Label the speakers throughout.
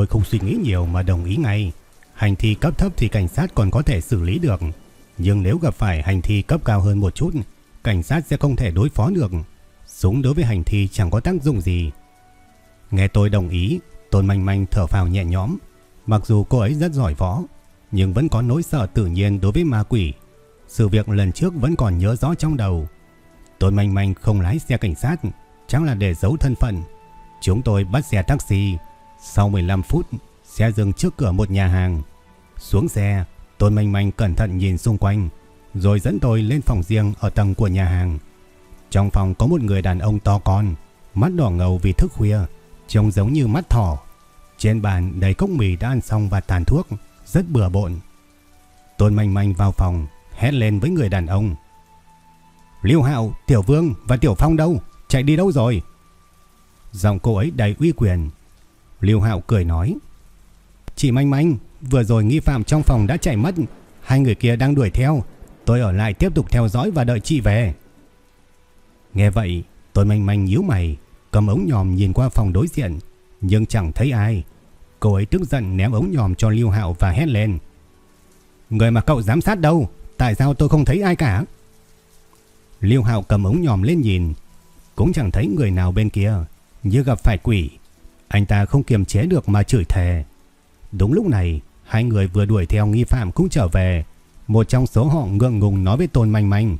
Speaker 1: Tôi không suy nghĩ nhiều mà đồng ý ngay. Hành thi cấp thấp thì cảnh sát còn có thể xử lý được. Nhưng nếu gặp phải hành thi cấp cao hơn một chút, cảnh sát sẽ không thể đối phó được. Súng đối với hành thi chẳng có tác dụng gì. Nghe tôi đồng ý, Tôn Manh Manh thở phào nhẹ nhõm. Mặc dù cô ấy rất giỏi võ, nhưng vẫn có nỗi sợ tự nhiên đối với ma quỷ. Sự việc lần trước vẫn còn nhớ rõ trong đầu. Tôn Manh Manh không lái xe cảnh sát, chắc là để giấu thân phận. Chúng tôi bắt xe taxi sau 15 phút, xe dừng trước cửa một nhà hàng. Xuống xe, Tôn Manh Manh cẩn thận nhìn xung quanh, rồi dẫn tôi lên phòng riêng ở tầng của nhà hàng. Trong phòng có một người đàn ông to con, mắt đỏ ngầu vì thức khuya, trông giống như mắt thỏ. Trên bàn đầy cốc mì đã ăn xong và tàn thuốc, rất bừa bộn. Tôn Manh Manh vào phòng, hét lên với người đàn ông. Liêu Hạo, Tiểu Vương và Tiểu Phong đâu? Chạy đi đâu rồi? Giọng cô ấy đầy uy quyền, Lưu Hạo cười nói. Chị Manh Manh, vừa rồi nghi phạm trong phòng đã chạy mất. Hai người kia đang đuổi theo. Tôi ở lại tiếp tục theo dõi và đợi chị về. Nghe vậy, tôi Manh Manh nhíu mày, cầm ống nhòm nhìn qua phòng đối diện, nhưng chẳng thấy ai. Cô ấy tức giận ném ống nhòm cho Lưu Hạo và hét lên. Người mà cậu giám sát đâu? Tại sao tôi không thấy ai cả? Lưu Hạo cầm ống nhòm lên nhìn, cũng chẳng thấy người nào bên kia, như gặp phải quỷ. Anh ta không kiềm chế được mà chửi thề. Đúng lúc này, hai người vừa đuổi theo nghi phạm cũng trở về. Một trong số họ ngượng ngùng nói với Tôn Manh Manh.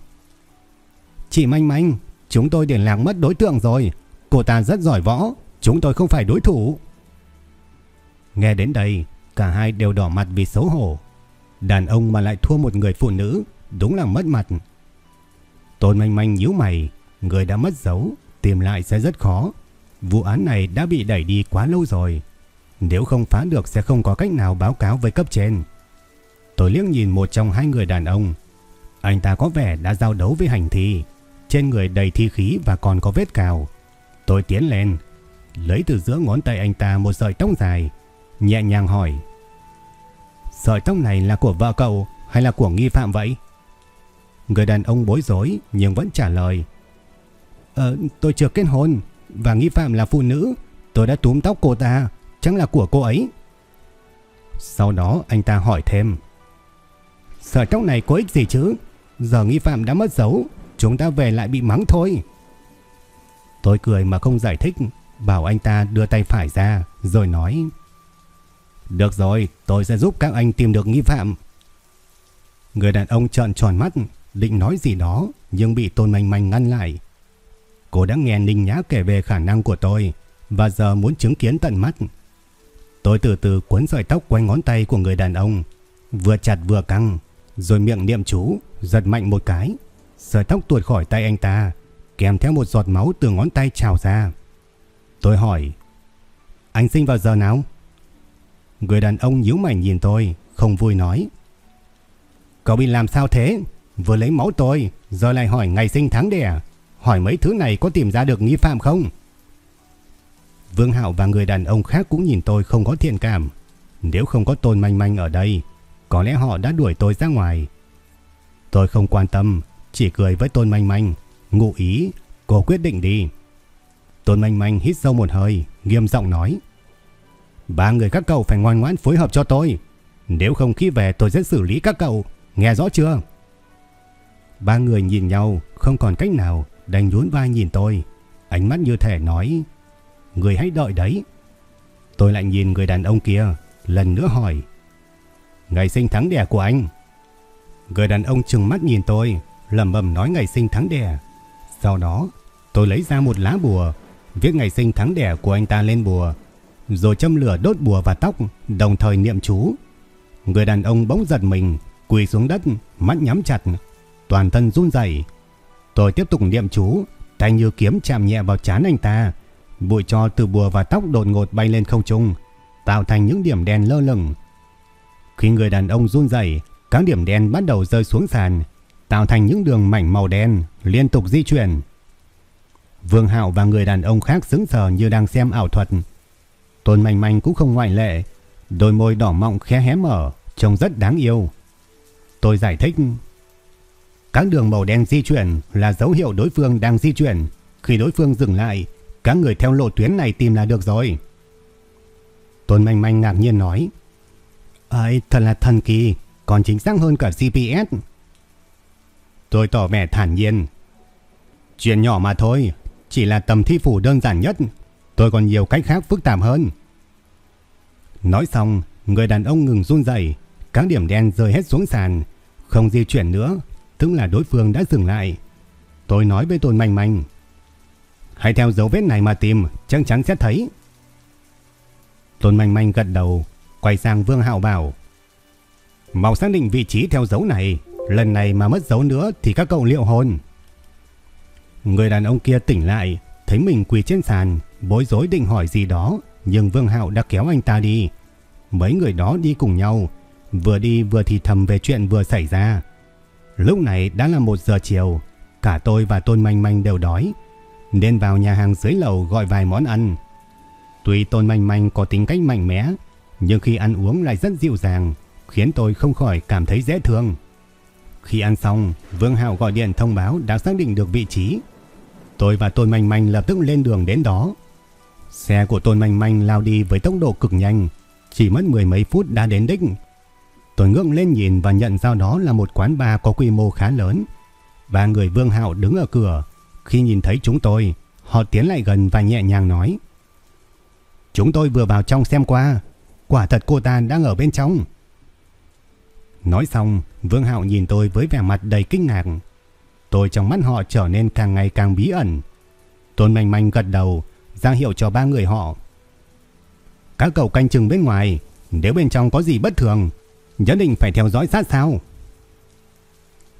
Speaker 1: Chị Manh Manh, chúng tôi để lạc mất đối tượng rồi. Cô ta rất giỏi võ, chúng tôi không phải đối thủ. Nghe đến đây, cả hai đều đỏ mặt vì xấu hổ. Đàn ông mà lại thua một người phụ nữ, đúng là mất mặt. Tôn Manh Manh nhíu mày, người đã mất dấu, tìm lại sẽ rất khó. Vụ án này đã bị đẩy đi quá lâu rồi. Nếu không phá được sẽ không có cách nào báo cáo với cấp trên. Tôi liếc nhìn một trong hai người đàn ông. Anh ta có vẻ đã giao đấu với hành thi. Trên người đầy thi khí và còn có vết cào. Tôi tiến lên. Lấy từ giữa ngón tay anh ta một sợi tóc dài. Nhẹ nhàng hỏi. Sợi tóc này là của vợ cậu hay là của nghi phạm vậy? Người đàn ông bối rối nhưng vẫn trả lời. Ờ, tôi chưa kết hôn và nghi phạm là phụ nữ. Tôi đã túm tóc cô ta, chẳng là của cô ấy. Sau đó anh ta hỏi thêm. Sợi tóc này có ích gì chứ? Giờ nghi phạm đã mất dấu, chúng ta về lại bị mắng thôi. Tôi cười mà không giải thích, bảo anh ta đưa tay phải ra, rồi nói. Được rồi, tôi sẽ giúp các anh tìm được nghi phạm. Người đàn ông trợn tròn mắt, định nói gì đó, nhưng bị Tôn Manh Manh ngăn lại. Cô đã nghe Ninh Nhã kể về khả năng của tôi và giờ muốn chứng kiến tận mắt. Tôi từ từ cuốn sợi tóc quanh ngón tay của người đàn ông, vừa chặt vừa căng, rồi miệng niệm chú, giật mạnh một cái. Sợi tóc tuột khỏi tay anh ta, kèm theo một giọt máu từ ngón tay trào ra. Tôi hỏi, anh sinh vào giờ nào? Người đàn ông nhíu mày nhìn tôi, không vui nói. Cậu bị làm sao thế? Vừa lấy máu tôi, giờ lại hỏi ngày sinh tháng đẻ. À? Hỏi mấy thứ này có tìm ra được nghi phạm không? Vương Hạo và người đàn ông khác cũng nhìn tôi không có thiện cảm. Nếu không có Tôn Manh Manh ở đây, có lẽ họ đã đuổi tôi ra ngoài. Tôi không quan tâm, chỉ cười với Tôn Manh Manh, ngụ ý, cô quyết định đi. Tôn Manh Manh hít sâu một hơi, nghiêm giọng nói. Ba người các cậu phải ngoan ngoãn phối hợp cho tôi. Nếu không khi về tôi sẽ xử lý các cậu, nghe rõ chưa? Ba người nhìn nhau, không còn cách nào, đành nhún vai nhìn tôi, ánh mắt như thể nói, người hãy đợi đấy. Tôi lại nhìn người đàn ông kia, lần nữa hỏi, ngày sinh tháng đẻ của anh. Người đàn ông trừng mắt nhìn tôi, lẩm bẩm nói ngày sinh tháng đẻ. Sau đó, tôi lấy ra một lá bùa, viết ngày sinh tháng đẻ của anh ta lên bùa, rồi châm lửa đốt bùa và tóc, đồng thời niệm chú. Người đàn ông bỗng giật mình, quỳ xuống đất, mắt nhắm chặt, toàn thân run rẩy. Tôi tiếp tục niệm chú, tay như kiếm chạm nhẹ vào trán anh ta. Bụi cho từ bùa và tóc đột ngột bay lên không trung, tạo thành những điểm đen lơ lửng. Khi người đàn ông run rẩy, các điểm đen bắt đầu rơi xuống sàn, tạo thành những đường mảnh màu đen liên tục di chuyển. Vương Hạo và người đàn ông khác sững sờ như đang xem ảo thuật. Tôn Manh Manh cũng không ngoại lệ, đôi môi đỏ mọng khẽ hé mở, trông rất đáng yêu. Tôi giải thích, các đường màu đen di chuyển là dấu hiệu đối phương đang di chuyển. Khi đối phương dừng lại, các người theo lộ tuyến này tìm là được rồi. Tôn Manh Manh ngạc nhiên nói, Ây, thật là thần kỳ, còn chính xác hơn cả GPS. Tôi tỏ vẻ thản nhiên. Chuyện nhỏ mà thôi, chỉ là tầm thi phủ đơn giản nhất, tôi còn nhiều cách khác phức tạp hơn. Nói xong, người đàn ông ngừng run rẩy, các điểm đen rơi hết xuống sàn, không di chuyển nữa, tức là đối phương đã dừng lại. Tôi nói với Tôn Manh Manh, hãy theo dấu vết này mà tìm, chắc chắn sẽ thấy. Tôn Manh Manh gật đầu, quay sang Vương Hạo bảo, mau xác định vị trí theo dấu này, lần này mà mất dấu nữa thì các cậu liệu hồn. Người đàn ông kia tỉnh lại, thấy mình quỳ trên sàn, bối rối định hỏi gì đó, nhưng Vương Hạo đã kéo anh ta đi. Mấy người đó đi cùng nhau, vừa đi vừa thì thầm về chuyện vừa xảy ra. Lúc này đã là 1 giờ chiều, cả tôi và Tôn Manh Manh đều đói, nên vào nhà hàng dưới lầu gọi vài món ăn. Tuy Tôn Manh Manh có tính cách mạnh mẽ, nhưng khi ăn uống lại rất dịu dàng, khiến tôi không khỏi cảm thấy dễ thương. Khi ăn xong, Vương Hạo gọi điện thông báo đã xác định được vị trí. Tôi và Tôn Manh Manh lập tức lên đường đến đó. Xe của Tôn Manh Manh lao đi với tốc độ cực nhanh, chỉ mất mười mấy phút đã đến đích. Tôi ngước lên nhìn và nhận ra đó là một quán bar có quy mô khá lớn. Ba người Vương Hạo đứng ở cửa. Khi nhìn thấy chúng tôi, họ tiến lại gần và nhẹ nhàng nói. Chúng tôi vừa vào trong xem qua. Quả thật cô ta đang ở bên trong. Nói xong, Vương Hạo nhìn tôi với vẻ mặt đầy kinh ngạc. Tôi trong mắt họ trở nên càng ngày càng bí ẩn. Tôn Manh Manh gật đầu, ra hiệu cho ba người họ. Các cậu canh chừng bên ngoài, nếu bên trong có gì bất thường, nhất định phải theo dõi sát sao.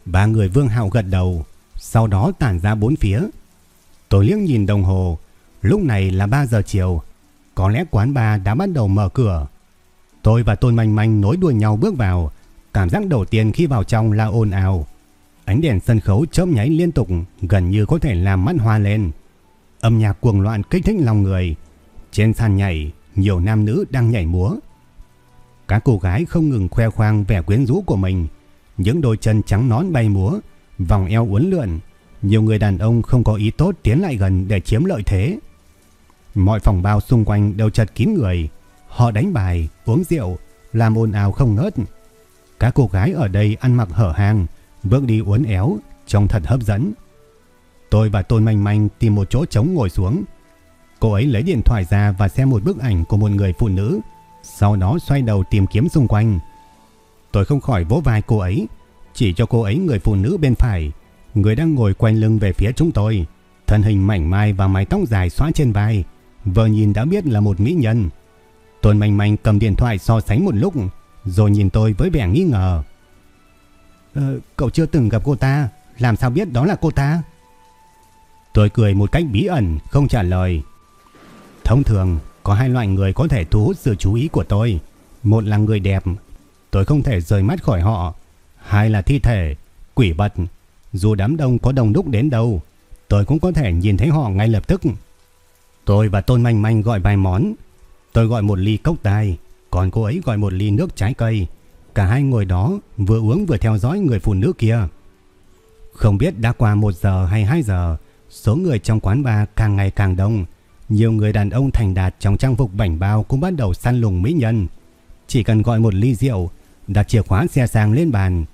Speaker 1: Ba người Vương Hạo gật đầu, sau đó tản ra bốn phía. Tôi liếc nhìn đồng hồ, lúc này là 3 giờ chiều, có lẽ quán bar đã bắt đầu mở cửa. Tôi và Tôn Manh Manh nối đuôi nhau bước vào, cảm giác đầu tiên khi vào trong là ồn ào. Ánh đèn sân khấu chớp nháy liên tục, gần như có thể làm mắt hoa lên. Âm nhạc cuồng loạn kích thích lòng người. Trên sàn nhảy, nhiều nam nữ đang nhảy múa. Các cô gái không ngừng khoe khoang vẻ quyến rũ của mình, những đôi chân trắng nón bay múa, vòng eo uốn lượn, nhiều người đàn ông không có ý tốt tiến lại gần để chiếm lợi thế. Mọi phòng bao xung quanh đều chật kín người, họ đánh bài, uống rượu, làm ồn ào không ngớt. Các cô gái ở đây ăn mặc hở hang, bước đi uốn éo, trông thật hấp dẫn. Tôi và Tôn Manh Manh tìm một chỗ trống ngồi xuống. Cô ấy lấy điện thoại ra và xem một bức ảnh của một người phụ nữ sau đó xoay đầu tìm kiếm xung quanh. Tôi không khỏi vỗ vai cô ấy, chỉ cho cô ấy người phụ nữ bên phải, người đang ngồi quay lưng về phía chúng tôi, thân hình mảnh mai và mái tóc dài xóa trên vai, vừa nhìn đã biết là một mỹ nhân. Tôn Manh Manh cầm điện thoại so sánh một lúc, rồi nhìn tôi với vẻ nghi ngờ. Ờ, cậu chưa từng gặp cô ta, làm sao biết đó là cô ta? Tôi cười một cách bí ẩn, không trả lời. Thông thường, có hai loại người có thể thu hút sự chú ý của tôi. Một là người đẹp, tôi không thể rời mắt khỏi họ. Hai là thi thể, quỷ vật. Dù đám đông có đông đúc đến đâu, tôi cũng có thể nhìn thấy họ ngay lập tức. Tôi và Tôn Manh Manh gọi vài món. Tôi gọi một ly cốc tai còn cô ấy gọi một ly nước trái cây. Cả hai ngồi đó vừa uống vừa theo dõi người phụ nữ kia. Không biết đã qua 1 giờ hay 2 giờ, số người trong quán bar càng ngày càng đông. Nhiều người đàn ông thành đạt trong trang phục bảnh bao cũng bắt đầu săn lùng mỹ nhân. Chỉ cần gọi một ly rượu, đặt chìa khóa xe sang lên bàn.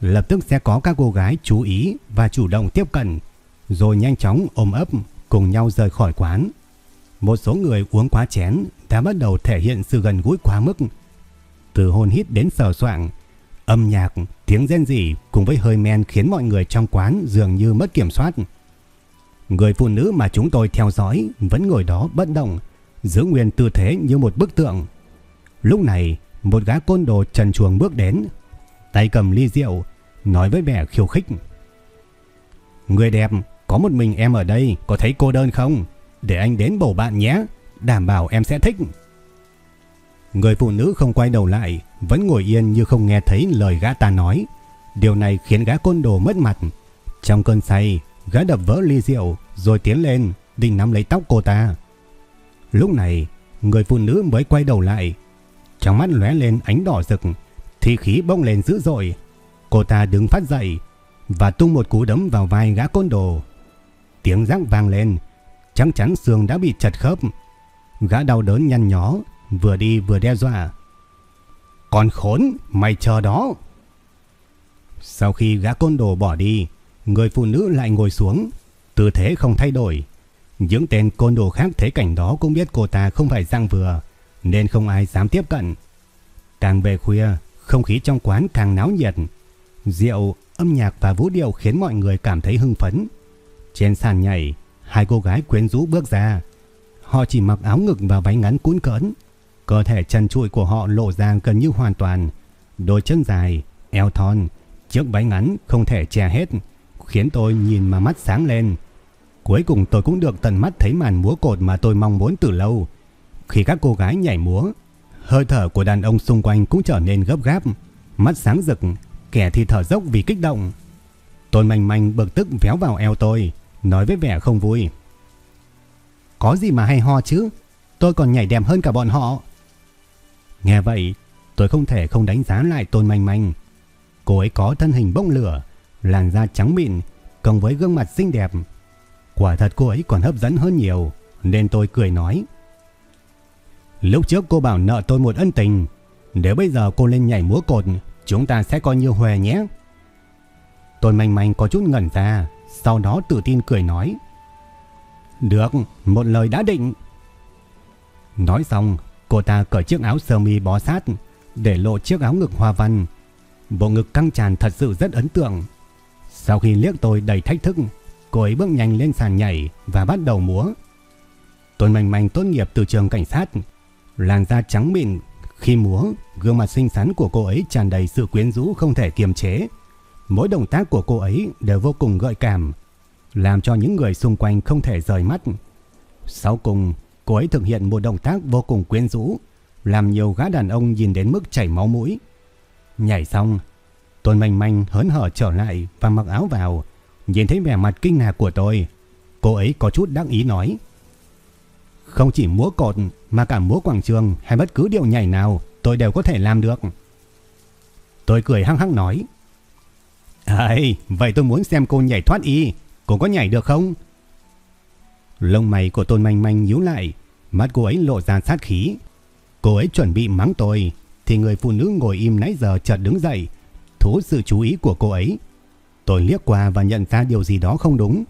Speaker 1: Lập tức sẽ có các cô gái chú ý và chủ động tiếp cận, rồi nhanh chóng ôm ấp cùng nhau rời khỏi quán. Một số người uống quá chén đã bắt đầu thể hiện sự gần gũi quá mức. Từ hôn hít đến sờ soạng, âm nhạc, tiếng rên rỉ cùng với hơi men khiến mọi người trong quán dường như mất kiểm soát. Người phụ nữ mà chúng tôi theo dõi vẫn ngồi đó bất động, giữ nguyên tư thế như một bức tượng. Lúc này, một gã côn đồ trần chuồng bước đến. tay cầm ly rượu, nói với vẻ khiêu khích. Người đẹp, có một mình em ở đây, có thấy cô đơn không? Để anh đến bầu bạn nhé, đảm bảo em sẽ thích. Người phụ nữ không quay đầu lại, vẫn ngồi yên như không nghe thấy lời gã ta nói. Điều này khiến gã côn đồ mất mặt. Trong cơn say, gã đập vỡ ly rượu rồi tiến lên, định nắm lấy tóc cô ta. Lúc này, người phụ nữ mới quay đầu lại. Trong mắt lóe lên ánh đỏ rực, thì khí bốc lên dữ dội. Cô ta đứng phát dậy và tung một cú đấm vào vai gã côn đồ. Tiếng rắc vang lên, chắc chắn xương đã bị chật khớp. Gã đau đớn nhăn nhó, vừa đi vừa đe dọa. Con khốn, mày chờ đó. Sau khi gã côn đồ bỏ đi, người phụ nữ lại ngồi xuống, tư thế không thay đổi. Những tên côn đồ khác thấy cảnh đó cũng biết cô ta không phải răng vừa, nên không ai dám tiếp cận. Càng về khuya, không khí trong quán càng náo nhiệt. Rượu, âm nhạc và vũ điệu khiến mọi người cảm thấy hưng phấn. Trên sàn nhảy, hai cô gái quyến rũ bước ra. Họ chỉ mặc áo ngực và váy ngắn cuốn cỡn. Cơ thể trần trụi của họ lộ ra gần như hoàn toàn. Đôi chân dài, eo thon, chiếc váy ngắn không thể che hết, khiến tôi nhìn mà mắt sáng lên. Cuối cùng tôi cũng được tận mắt thấy màn múa cột mà tôi mong muốn từ lâu. Khi các cô gái nhảy múa, hơi thở của đàn ông xung quanh cũng trở nên gấp gáp, mắt sáng rực, kẻ thì thở dốc vì kích động. Tôn manh manh bực tức véo vào eo tôi, nói với vẻ không vui. Có gì mà hay ho chứ, tôi còn nhảy đẹp hơn cả bọn họ. Nghe vậy, tôi không thể không đánh giá lại Tôn Manh Manh. Cô ấy có thân hình bông lửa, làn da trắng mịn, cộng với gương mặt xinh đẹp. Quả thật cô ấy còn hấp dẫn hơn nhiều, nên tôi cười nói. Lúc trước cô bảo nợ tôi một ân tình, nếu bây giờ cô lên nhảy múa cột, chúng ta sẽ coi như hòe nhé. Tôi Manh Manh có chút ngẩn ra, sau đó tự tin cười nói. Được, một lời đã định. Nói xong, cô ta cởi chiếc áo sơ mi bó sát, để lộ chiếc áo ngực hoa văn. Bộ ngực căng tràn thật sự rất ấn tượng. Sau khi liếc tôi đầy thách thức, cô ấy bước nhanh lên sàn nhảy và bắt đầu múa. Tôn Mạnh Mạnh tốt nghiệp từ trường cảnh sát, làn da trắng mịn, khi múa, gương mặt xinh xắn của cô ấy tràn đầy sự quyến rũ không thể kiềm chế. Mỗi động tác của cô ấy đều vô cùng gợi cảm, làm cho những người xung quanh không thể rời mắt. Sau cùng, cô ấy thực hiện một động tác vô cùng quyến rũ, làm nhiều gã đàn ông nhìn đến mức chảy máu mũi. Nhảy xong, Tôn Manh Manh hớn hở trở lại và mặc áo vào, nhìn thấy vẻ mặt kinh ngạc của tôi. Cô ấy có chút đắc ý nói. Không chỉ múa cột mà cả múa quảng trường hay bất cứ điệu nhảy nào tôi đều có thể làm được. Tôi cười hăng hăng nói. Ây, vậy tôi muốn xem cô nhảy thoát y. Cô có nhảy được không? Lông mày của Tôn Manh Manh nhíu lại, mắt cô ấy lộ ra sát khí. Cô ấy chuẩn bị mắng tôi, thì người phụ nữ ngồi im nãy giờ chợt đứng dậy, thú sự chú ý của cô ấy. Tôi liếc qua và nhận ra điều gì đó không đúng.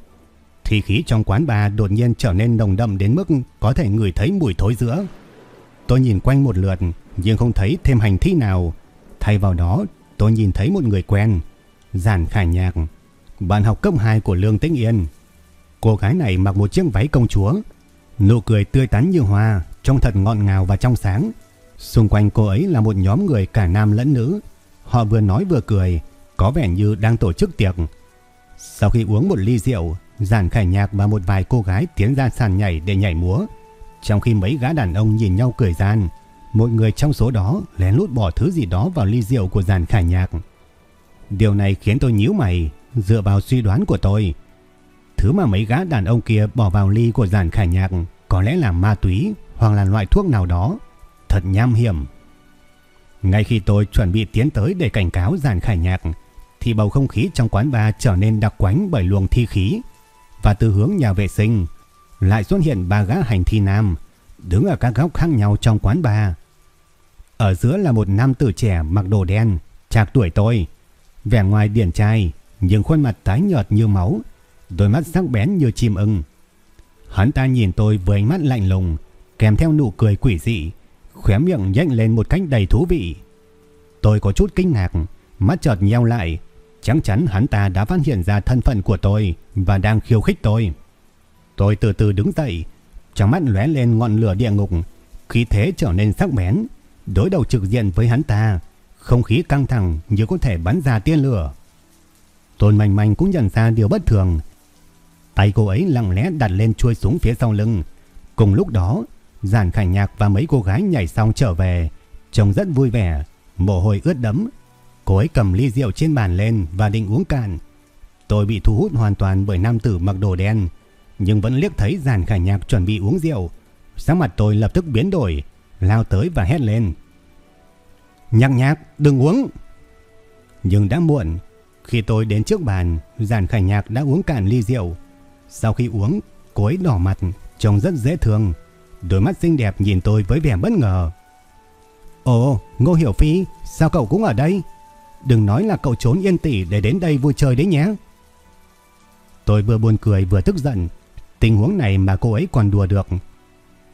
Speaker 1: Thì khí trong quán bà đột nhiên trở nên nồng đậm đến mức có thể ngửi thấy mùi thối giữa. Tôi nhìn quanh một lượt nhưng không thấy thêm hành thi nào. Thay vào đó tôi nhìn thấy một người quen. Giản Khải Nhạc, bạn học cấp 2 của Lương Tĩnh Yên. Cô gái này mặc một chiếc váy công chúa. Nụ cười tươi tắn như hoa, trông thật ngọt ngào và trong sáng. Xung quanh cô ấy là một nhóm người cả nam lẫn nữ. Họ vừa nói vừa cười, có vẻ như đang tổ chức tiệc. Sau khi uống một ly rượu, Giản Khải Nhạc và một vài cô gái tiến ra sàn nhảy để nhảy múa. Trong khi mấy gã đàn ông nhìn nhau cười gian, một người trong số đó lén lút bỏ thứ gì đó vào ly rượu của Giản Khải Nhạc. Điều này khiến tôi nhíu mày, dựa vào suy đoán của tôi. Thứ mà mấy gã đàn ông kia bỏ vào ly của Giản Khải Nhạc có lẽ là ma túy hoặc là loại thuốc nào đó. Thật nham hiểm. Ngay khi tôi chuẩn bị tiến tới để cảnh cáo giàn Khải Nhạc, thì bầu không khí trong quán bar trở nên đặc quánh bởi luồng thi khí. Và từ hướng nhà vệ sinh, lại xuất hiện ba gã hành thi nam, đứng ở các góc khác nhau trong quán bar. Ở giữa là một nam tử trẻ mặc đồ đen, chạc tuổi tôi, vẻ ngoài điển trai, nhưng khuôn mặt tái nhợt như máu, đôi mắt sắc bén như chim ưng. Hắn ta nhìn tôi với ánh mắt lạnh lùng, kèm theo nụ cười quỷ dị, khóe miệng nhếch lên một cách đầy thú vị. Tôi có chút kinh ngạc, mắt chợt nheo lại, chắc chắn hắn ta đã phát hiện ra thân phận của tôi và đang khiêu khích tôi. Tôi từ từ đứng dậy, trong mắt lóe lên ngọn lửa địa ngục, khí thế trở nên sắc bén, đối đầu trực diện với hắn ta, không khí căng thẳng như có thể bắn ra tiên lửa. Tôn Mạnh Mạnh cũng nhận ra điều bất thường. Tay cô ấy lặng lẽ đặt lên chuôi súng phía sau lưng. Cùng lúc đó, Giản Khải Nhạc và mấy cô gái nhảy xong trở về, trông rất vui vẻ, mồ hôi ướt đẫm. Cô ấy cầm ly rượu trên bàn lên và định uống cạn. Tôi bị thu hút hoàn toàn bởi nam tử mặc đồ đen, nhưng vẫn liếc thấy Giản Khải Nhạc chuẩn bị uống rượu. Sắc mặt tôi lập tức biến đổi, lao tới và hét lên. Nhạc nhạc, đừng uống! Nhưng đã muộn, khi tôi đến trước bàn, Giản Khải Nhạc đã uống cạn ly rượu. Sau khi uống, cô ấy đỏ mặt, trông rất dễ thương. Đôi mắt xinh đẹp nhìn tôi với vẻ bất ngờ. Ồ, Ngô Hiểu Phi, sao cậu cũng ở đây? Đừng nói là cậu trốn yên tỉ để đến đây vui chơi đấy nhé. Tôi vừa buồn cười vừa tức giận. Tình huống này mà cô ấy còn đùa được.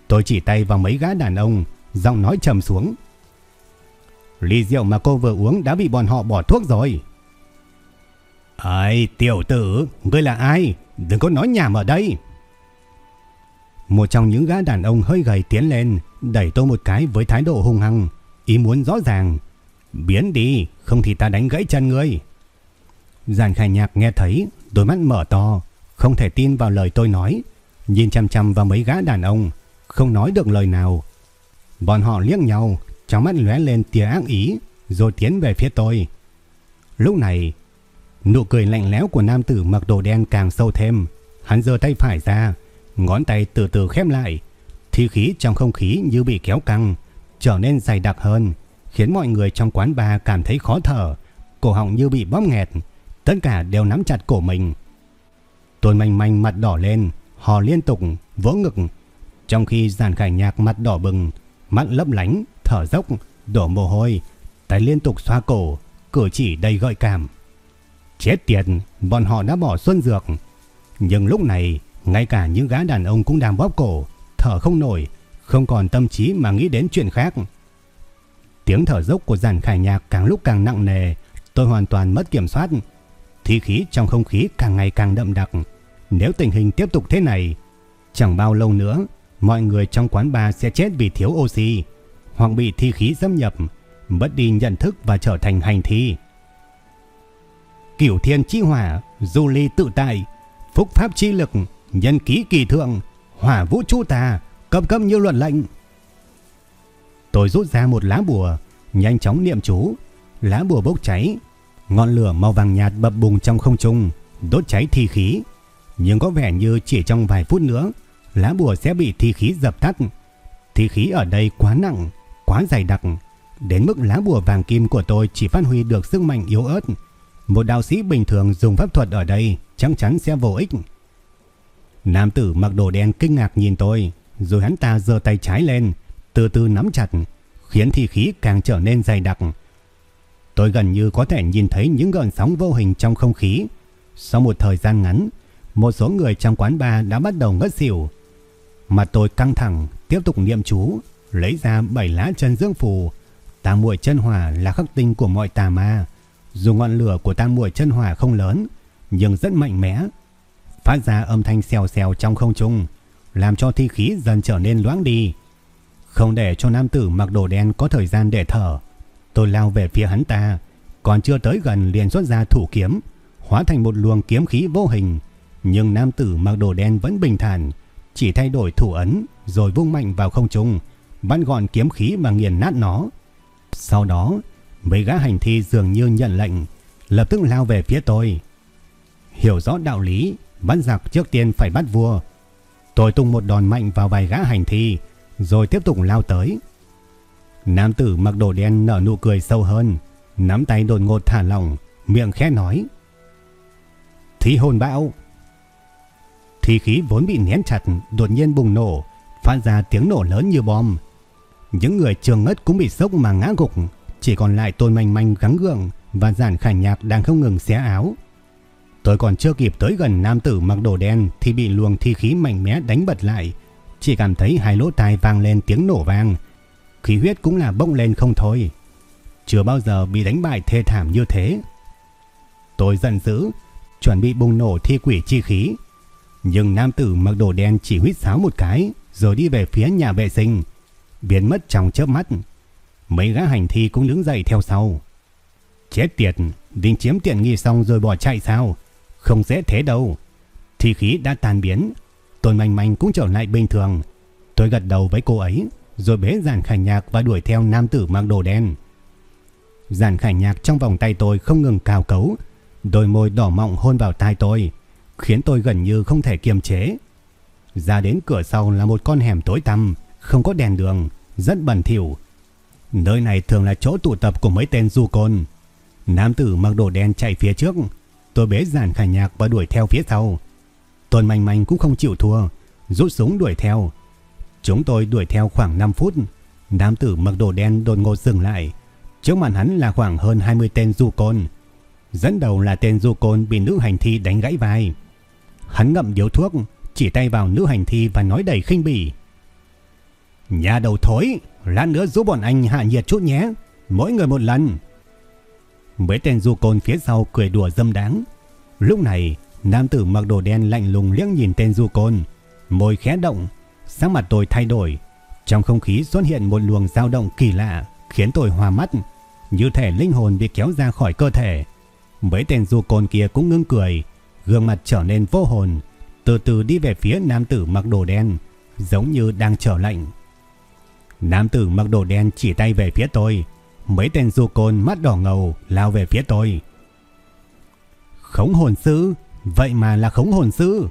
Speaker 1: Tôi chỉ tay vào mấy gã đàn ông, giọng nói trầm xuống. Ly rượu mà cô vừa uống đã bị bọn họ bỏ thuốc rồi. Ai, tiểu tử, ngươi là ai? Đừng có nói nhảm ở đây. Một trong những gã đàn ông hơi gầy tiến lên, đẩy tôi một cái với thái độ hung hăng, ý muốn rõ ràng. Biến đi, không thì ta đánh gãy chân ngươi. Giàn khai nhạc nghe thấy, đôi mắt mở to, không thể tin vào lời tôi nói, nhìn chăm chăm vào mấy gã đàn ông, không nói được lời nào. Bọn họ liếc nhau, trong mắt lóe lên tia ác ý, rồi tiến về phía tôi. Lúc này, nụ cười lạnh lẽo của nam tử mặc đồ đen càng sâu thêm. Hắn giơ tay phải ra, ngón tay từ từ khép lại, thi khí trong không khí như bị kéo căng, trở nên dày đặc hơn, khiến mọi người trong quán bar cảm thấy khó thở, cổ họng như bị bóp nghẹt, tất cả đều nắm chặt cổ mình. Tôn Manh Manh mặt đỏ lên, hò liên tục, vỗ ngực, trong khi Giản Khải Nhạc mặt đỏ bừng, mắt lấp lánh, thở dốc, đổ mồ hôi, tay liên tục xoa cổ, cử chỉ đầy gợi cảm. Chết tiệt, bọn họ đã bỏ xuân dược. Nhưng lúc này, ngay cả những gã đàn ông cũng đang bóp cổ, thở không nổi, không còn tâm trí mà nghĩ đến chuyện khác. Tiếng thở dốc của giàn khải nhạc càng lúc càng nặng nề, tôi hoàn toàn mất kiểm soát. Thi khí trong không khí càng ngày càng đậm đặc. Nếu tình hình tiếp tục thế này, chẳng bao lâu nữa, mọi người trong quán bar sẽ chết vì thiếu oxy, hoặc bị thi khí xâm nhập, mất đi nhận thức và trở thành hành thi. Cửu thiên chi hỏa, du ly tự tại, phúc pháp chi lực, nhân ký kỳ thượng, hỏa vũ chu tà, cấp cấp như luận lệnh. Tôi rút ra một lá bùa, nhanh chóng niệm chú, lá bùa bốc cháy, ngọn lửa màu vàng nhạt bập bùng trong không trung, đốt cháy thi khí, nhưng có vẻ như chỉ trong vài phút nữa, lá bùa sẽ bị thi khí dập tắt. Thi khí ở đây quá nặng, quá dày đặc, đến mức lá bùa vàng kim của tôi chỉ phát huy được sức mạnh yếu ớt. Một đạo sĩ bình thường dùng pháp thuật ở đây chắc chắn sẽ vô ích. Nam tử mặc đồ đen kinh ngạc nhìn tôi, rồi hắn ta giơ tay trái lên, từ từ nắm chặt, khiến thi khí càng trở nên dày đặc. Tôi gần như có thể nhìn thấy những gợn sóng vô hình trong không khí. Sau một thời gian ngắn, một số người trong quán bar đã bắt đầu ngất xỉu. Mặt tôi căng thẳng, tiếp tục niệm chú, lấy ra bảy lá chân dương phù. Tam muội chân hỏa là khắc tinh của mọi tà ma. Dù ngọn lửa của tam muội chân hỏa không lớn, nhưng rất mạnh mẽ, phát ra âm thanh xèo xèo trong không trung, làm cho thi khí dần trở nên loãng đi. Không để cho nam tử mặc đồ đen có thời gian để thở, tôi lao về phía hắn ta, còn chưa tới gần liền xuất ra thủ kiếm, hóa thành một luồng kiếm khí vô hình, nhưng nam tử mặc đồ đen vẫn bình thản, chỉ thay đổi thủ ấn rồi vung mạnh vào không trung, bắn gọn kiếm khí mà nghiền nát nó. Sau đó, mấy gã hành thi dường như nhận lệnh, lập tức lao về phía tôi. Hiểu rõ đạo lý, Bắt giặc trước tiên phải bắt vua. Tôi tung một đòn mạnh vào vài gã hành thi, rồi tiếp tục lao tới. Nam tử mặc đồ đen nở nụ cười sâu hơn, nắm tay đột ngột thả lỏng, miệng khẽ nói. Thí hồn bão. Thi khí vốn bị nén chặt, đột nhiên bùng nổ, phát ra tiếng nổ lớn như bom. Những người trường ngất cũng bị sốc mà ngã gục, chỉ còn lại tôn manh manh gắng gượng và giản khải nhạc đang không ngừng xé áo. Tôi còn chưa kịp tới gần nam tử mặc đồ đen thì bị luồng thi khí mạnh mẽ đánh bật lại. Chỉ cảm thấy hai lỗ tai vang lên tiếng nổ vang. Khí huyết cũng là bốc lên không thôi. Chưa bao giờ bị đánh bại thê thảm như thế. Tôi giận dữ, chuẩn bị bùng nổ thi quỷ chi khí. Nhưng nam tử mặc đồ đen chỉ huyết sáo một cái rồi đi về phía nhà vệ sinh, biến mất trong chớp mắt. Mấy gã hành thi cũng đứng dậy theo sau. Chết tiệt, định chiếm tiện nghi xong rồi bỏ chạy sao? Không dễ thế đâu. Thi khí đã tan biến, Tôn Manh Manh cũng trở lại bình thường. Tôi gật đầu với cô ấy, rồi bế giản khải nhạc và đuổi theo nam tử mặc đồ đen. Giản khải nhạc trong vòng tay tôi không ngừng cào cấu, đôi môi đỏ mọng hôn vào tai tôi, khiến tôi gần như không thể kiềm chế. Ra đến cửa sau là một con hẻm tối tăm, không có đèn đường, rất bẩn thỉu. Nơi này thường là chỗ tụ tập của mấy tên du côn. Nam tử mặc đồ đen chạy phía trước, tôi bế giản khải nhạc và đuổi theo phía sau. Tôn Manh Manh cũng không chịu thua, rút súng đuổi theo. Chúng tôi đuổi theo khoảng 5 phút, nam tử mặc đồ đen đột ngột dừng lại. Trước mặt hắn là khoảng hơn 20 tên du côn. Dẫn đầu là tên du côn bị nữ hành thi đánh gãy vai. Hắn ngậm điếu thuốc, chỉ tay vào nữ hành thi và nói đầy khinh bỉ. Nhà đầu thối, lát nữa giúp bọn anh hạ nhiệt chút nhé, mỗi người một lần. Mấy tên du côn phía sau cười đùa dâm đáng. Lúc này, nam tử mặc đồ đen lạnh lùng liếc nhìn tên du côn, môi khẽ động, sắc mặt tôi thay đổi. Trong không khí xuất hiện một luồng dao động kỳ lạ, khiến tôi hòa mắt, như thể linh hồn bị kéo ra khỏi cơ thể. Mấy tên du côn kia cũng ngưng cười, gương mặt trở nên vô hồn, từ từ đi về phía nam tử mặc đồ đen, giống như đang trở lạnh Nam tử mặc đồ đen chỉ tay về phía tôi, mấy tên du côn mắt đỏ ngầu lao về phía tôi. Khống hồn sư, vậy mà là khống hồn sư.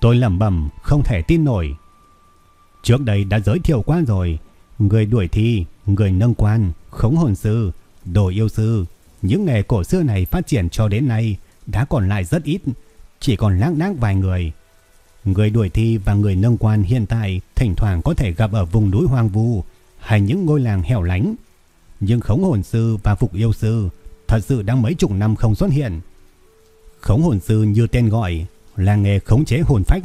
Speaker 1: Tôi lẩm bẩm không thể tin nổi. Trước đây đã giới thiệu qua rồi, người đuổi thi, người nâng quan, khống hồn sư, đồ yêu sư, những nghề cổ xưa này phát triển cho đến nay đã còn lại rất ít, chỉ còn lác đác vài người. Người đuổi thi và người nâng quan hiện tại thỉnh thoảng có thể gặp ở vùng núi hoang vu hay những ngôi làng hẻo lánh. Nhưng khống hồn sư và phục yêu sư thật sự đang mấy chục năm không xuất hiện. Khống hồn sư như tên gọi là nghề khống chế hồn phách.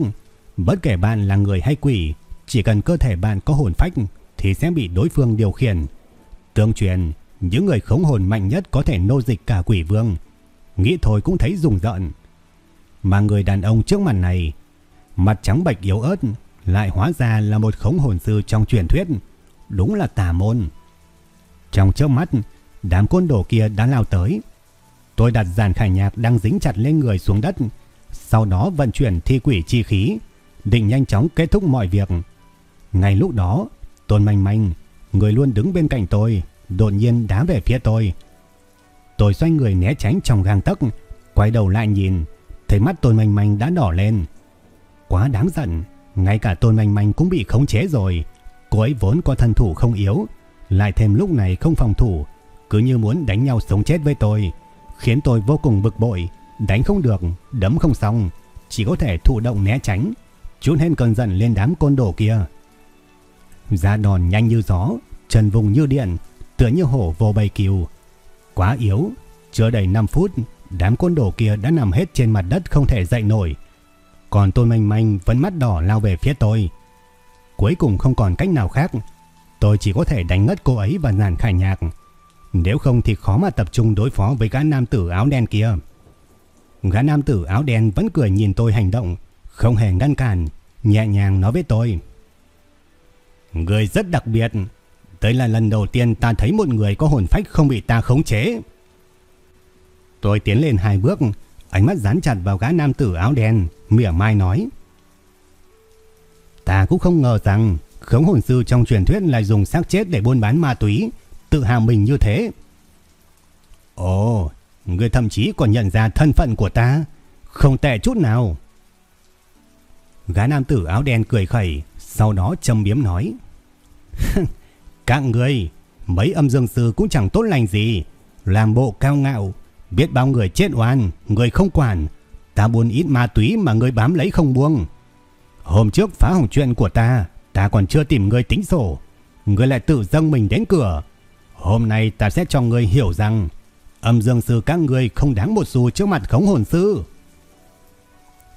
Speaker 1: Bất kể bạn là người hay quỷ, chỉ cần cơ thể bạn có hồn phách thì sẽ bị đối phương điều khiển. Tương truyền, những người khống hồn mạnh nhất có thể nô dịch cả quỷ vương. Nghĩ thôi cũng thấy rùng rợn. Mà người đàn ông trước mặt này, mặt trắng bệch yếu ớt, lại hóa ra là một khống hồn sư trong truyền thuyết. Đúng là tà môn. Trong chớp mắt, đám côn đồ kia đã lao tới. Tôi đặt dàn khải nhạc đang dính chặt lên người xuống đất, sau đó vận chuyển thi quỷ chi khí, định nhanh chóng kết thúc mọi việc. Ngay lúc đó, Tôn Manh Manh, người luôn đứng bên cạnh tôi, đột nhiên đá về phía tôi. Tôi xoay người né tránh trong gang tấc, quay đầu lại nhìn, thấy mắt Tôn Manh Manh đã đỏ lên. Quá đáng giận, ngay cả Tôn Manh Manh cũng bị khống chế rồi. Cô ấy vốn có thân thủ không yếu, lại thêm lúc này không phòng thủ, cứ như muốn đánh nhau sống chết với tôi, khiến tôi vô cùng bực bội, đánh không được, đấm không xong, chỉ có thể thụ động né tránh, chút hết cơn giận lên đám côn đồ kia. Ra đòn nhanh như gió, chân vùng như điện, tựa như hổ vô bầy kiều. Quá yếu, chưa đầy 5 phút, đám côn đồ kia đã nằm hết trên mặt đất không thể dậy nổi. Còn tôi manh manh vẫn mắt đỏ lao về phía tôi. Cuối cùng không còn cách nào khác, tôi chỉ có thể đánh ngất cô ấy và giàn khải nhạc. Nếu không thì khó mà tập trung đối phó với gã nam tử áo đen kia. Gã nam tử áo đen vẫn cười nhìn tôi hành động, không hề ngăn cản, nhẹ nhàng nói với tôi. Người rất đặc biệt, đây là lần đầu tiên ta thấy một người có hồn phách không bị ta khống chế. Tôi tiến lên hai bước, ánh mắt dán chặt vào gã nam tử áo đen, mỉa mai nói. Ta cũng không ngờ rằng khống hồn sư trong truyền thuyết lại dùng xác chết để buôn bán ma túy, tự hào mình như thế. Ồ, người thậm chí còn nhận ra thân phận của ta, không tệ chút nào. Gã nam tử áo đen cười khẩy, sau đó châm biếm nói. Các người, mấy âm dương sư cũng chẳng tốt lành gì, làm bộ cao ngạo, biết bao người chết oan, người không quản, ta buôn ít ma túy mà người bám lấy không buông. Hôm trước phá hỏng chuyện của ta, ta còn chưa tìm người tính sổ, người lại tự dâng mình đến cửa. Hôm nay ta sẽ cho người hiểu rằng âm dương sư các người không đáng một xu trước mặt khống hồn sư.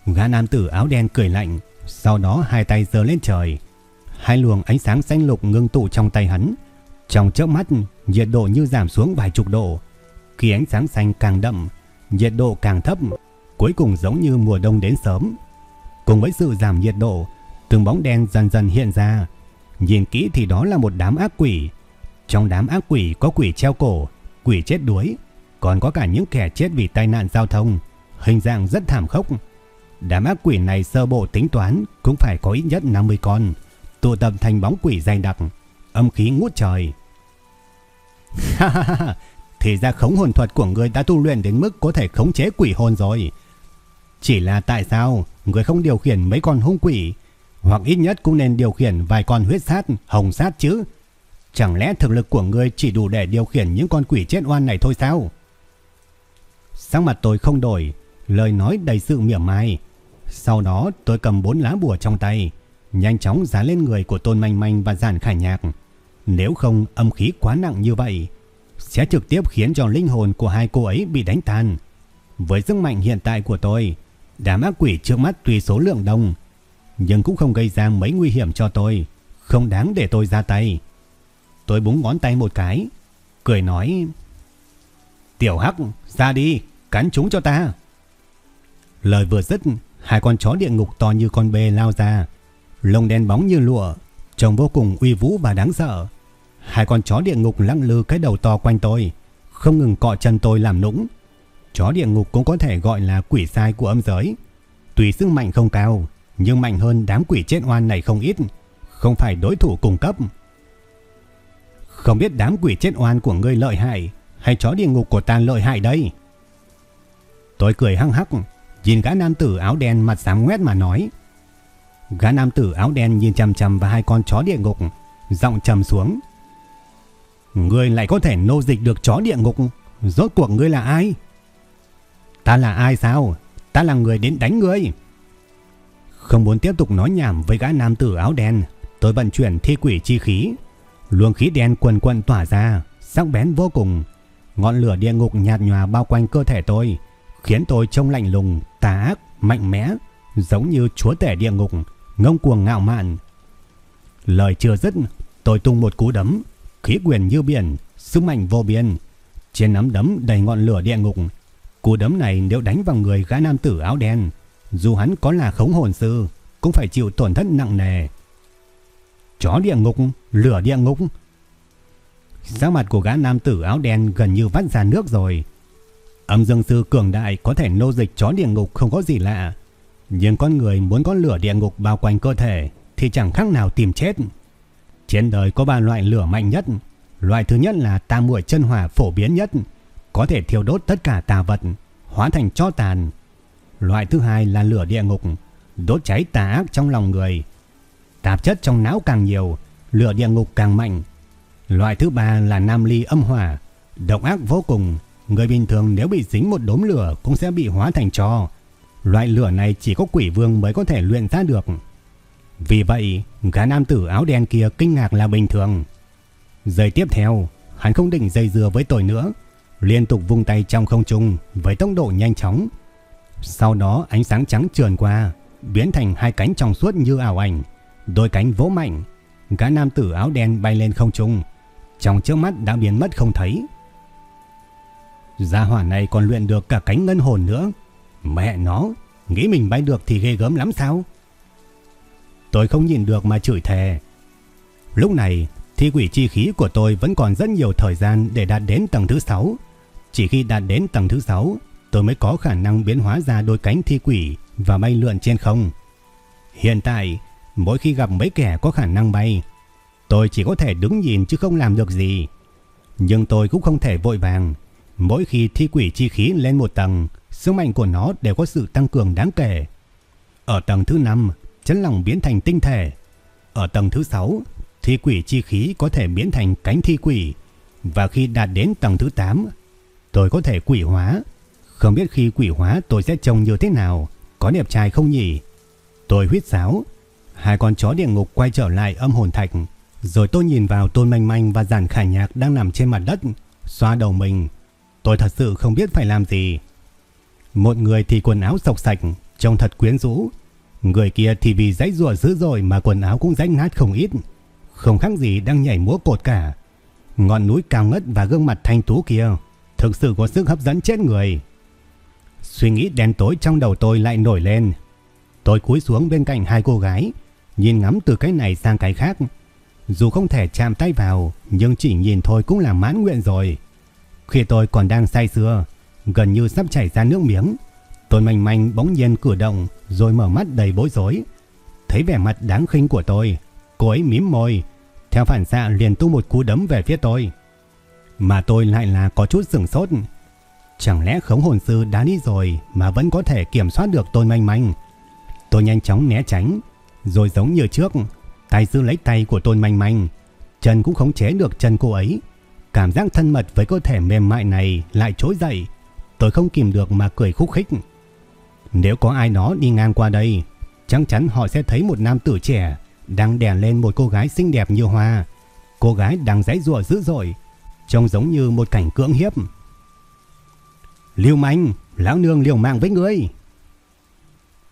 Speaker 1: Gã nam tử áo đen cười lạnh, sau đó hai tay giơ lên trời. Hai luồng ánh sáng xanh lục ngưng tụ trong tay hắn. Trong chớp mắt, nhiệt độ như giảm xuống vài chục độ. Khi ánh sáng xanh càng đậm, nhiệt độ càng thấp, cuối cùng giống như mùa đông đến sớm. Cùng với sự giảm nhiệt độ, từng bóng đen dần dần hiện ra. Nhìn kỹ thì đó là một đám ác quỷ, Trong đám ác quỷ có quỷ treo cổ, quỷ chết đuối, còn có cả những kẻ chết vì tai nạn giao thông, hình dạng rất thảm khốc. Đám ác quỷ này sơ bộ tính toán cũng phải có ít nhất 50 con, tụ tập thành bóng quỷ dày đặc, âm khí ngút trời. Ha ha ha, thì ra khống hồn thuật của người đã tu luyện đến mức có thể khống chế quỷ hồn rồi. Chỉ là tại sao người không điều khiển mấy con hung quỷ, hoặc ít nhất cũng nên điều khiển vài con huyết sát, hồng sát chứ? Chẳng lẽ thực lực của người chỉ đủ để điều khiển những con quỷ chết oan này thôi sao? Sáng mặt tôi không đổi, lời nói đầy sự mỉa mai. Sau đó tôi cầm bốn lá bùa trong tay, nhanh chóng dán lên người của Tôn Manh Manh và Giản Khải Nhạc. Nếu không âm khí quá nặng như vậy, sẽ trực tiếp khiến cho linh hồn của hai cô ấy bị đánh tan. Với sức mạnh hiện tại của tôi, đám ác quỷ trước mắt tuy số lượng đông, nhưng cũng không gây ra mấy nguy hiểm cho tôi, không đáng để tôi ra tay. Tôi búng ngón tay một cái, cười nói: "Tiểu Hắc, ra đi, cắn chúng cho ta." Lời vừa dứt, hai con chó địa ngục to như con bê lao ra, lông đen bóng như lụa, trông vô cùng uy vũ và đáng sợ. Hai con chó địa ngục lăng lư cái đầu to quanh tôi, không ngừng cọ chân tôi làm nũng. Chó địa ngục cũng có thể gọi là quỷ sai của âm giới. Tùy sức mạnh không cao, nhưng mạnh hơn đám quỷ chết oan này không ít, không phải đối thủ cùng cấp. Không biết đám quỷ chết oan của ngươi lợi hại hay chó địa ngục của ta lợi hại đây? Tôi cười hăng hắc, nhìn gã nam tử áo đen mặt xám ngoét mà nói. Gã nam tử áo đen nhìn chằm chằm vào hai con chó địa ngục, giọng trầm xuống. Ngươi lại có thể nô dịch được chó địa ngục, rốt cuộc ngươi là ai? Ta là ai sao? Ta là người đến đánh ngươi. Không muốn tiếp tục nói nhảm với gã nam tử áo đen, tôi vận chuyển thi quỷ chi khí. Luồng khí đen quần quần tỏa ra, sắc bén vô cùng. Ngọn lửa địa ngục nhạt nhòa bao quanh cơ thể tôi, khiến tôi trông lạnh lùng, tà ác, mạnh mẽ, giống như chúa tể địa ngục, ngông cuồng ngạo mạn. Lời chưa dứt, tôi tung một cú đấm, khí quyền như biển, sức mạnh vô biên. Trên nắm đấm đầy ngọn lửa địa ngục. Cú đấm này nếu đánh vào người gã nam tử áo đen, dù hắn có là khống hồn sư, cũng phải chịu tổn thất nặng nề. Chó địa ngục, lửa địa ngục. Sắc mặt của gã nam tử áo đen gần như vắt ra nước rồi. Âm dương sư cường đại có thể nô dịch chó địa ngục không có gì lạ. Nhưng con người muốn có lửa địa ngục bao quanh cơ thể thì chẳng khác nào tìm chết. Trên đời có ba loại lửa mạnh nhất. Loại thứ nhất là tam muội chân hỏa phổ biến nhất, có thể thiêu đốt tất cả tà vật, hóa thành cho tàn. Loại thứ hai là lửa địa ngục, đốt cháy tà ác trong lòng người. Tạp chất trong não càng nhiều, lửa địa ngục càng mạnh. Loại thứ ba là nam ly âm hỏa, độc ác vô cùng. Người bình thường nếu bị dính một đốm lửa cũng sẽ bị hóa thành tro. Loại lửa này chỉ có quỷ vương mới có thể luyện ra được. Vì vậy, gã nam tử áo đen kia kinh ngạc là bình thường. Giây tiếp theo, hắn không định dây dưa với tôi nữa, liên tục vung tay trong không trung với tốc độ nhanh chóng. Sau đó ánh sáng trắng trườn qua, biến thành hai cánh trong suốt như ảo ảnh, đôi cánh vỗ mạnh, gã nam tử áo đen bay lên không trung, trong trước mắt đã biến mất không thấy. Gia hỏa này còn luyện được cả cánh ngân hồn nữa. Mẹ nó, nghĩ mình bay được thì ghê gớm lắm sao? Tôi không nhìn được mà chửi thề. Lúc này, thi quỷ chi khí của tôi vẫn còn rất nhiều thời gian để đạt đến tầng thứ 6. Chỉ khi đạt đến tầng thứ 6, tôi mới có khả năng biến hóa ra đôi cánh thi quỷ và bay lượn trên không. Hiện tại, mỗi khi gặp mấy kẻ có khả năng bay, tôi chỉ có thể đứng nhìn chứ không làm được gì. Nhưng tôi cũng không thể vội vàng. Mỗi khi thi quỷ chi khí lên một tầng, sức mạnh của nó đều có sự tăng cường đáng kể. Ở tầng thứ 5, chấn lòng biến thành tinh thể. Ở tầng thứ 6, thi quỷ chi khí có thể biến thành cánh thi quỷ. Và khi đạt đến tầng thứ 8, tôi có thể quỷ hóa. Không biết khi quỷ hóa tôi sẽ trông như thế nào, có đẹp trai không nhỉ? Tôi huyết sáo. Hai con chó địa ngục quay trở lại âm hồn thạch. Rồi tôi nhìn vào tôn manh manh và giản khải nhạc đang nằm trên mặt đất, xoa đầu mình. Tôi thật sự không biết phải làm gì. Một người thì quần áo sọc sạch, trông thật quyến rũ, Người kia thì vì giấy rùa dữ rồi mà quần áo cũng rách nát không ít. Không khác gì đang nhảy múa cột cả. Ngọn núi cao ngất và gương mặt thanh tú kia thực sự có sức hấp dẫn chết người. Suy nghĩ đen tối trong đầu tôi lại nổi lên. Tôi cúi xuống bên cạnh hai cô gái, nhìn ngắm từ cái này sang cái khác. dù không thể chạm tay vào, nhưng chỉ nhìn thôi cũng là mãn nguyện rồi. Khi tôi còn đang say sưa, gần như sắp chảy ra nước miếng, tôi Manh Manh bỗng nhiên cử động rồi mở mắt đầy bối rối. Thấy vẻ mặt đáng khinh của tôi, cô ấy mím môi, theo phản xạ liền tung một cú đấm về phía tôi. Mà tôi lại là có chút sửng sốt. Chẳng lẽ khống hồn sư đã đi rồi mà vẫn có thể kiểm soát được Tôn Manh Manh? Tôi nhanh chóng né tránh, rồi giống như trước, tay giữ lấy tay của Tôn Manh Manh, chân cũng khống chế được chân cô ấy. Cảm giác thân mật với cơ thể mềm mại này lại trỗi dậy, tôi không kìm được mà cười khúc khích. Nếu có ai đó đi ngang qua đây, chắc chắn họ sẽ thấy một nam tử trẻ đang đè lên một cô gái xinh đẹp như hoa. Cô gái đang giãy giụa dữ dội, trông giống như một cảnh cưỡng hiếp. Liêu Manh, lão nương liều mạng với ngươi.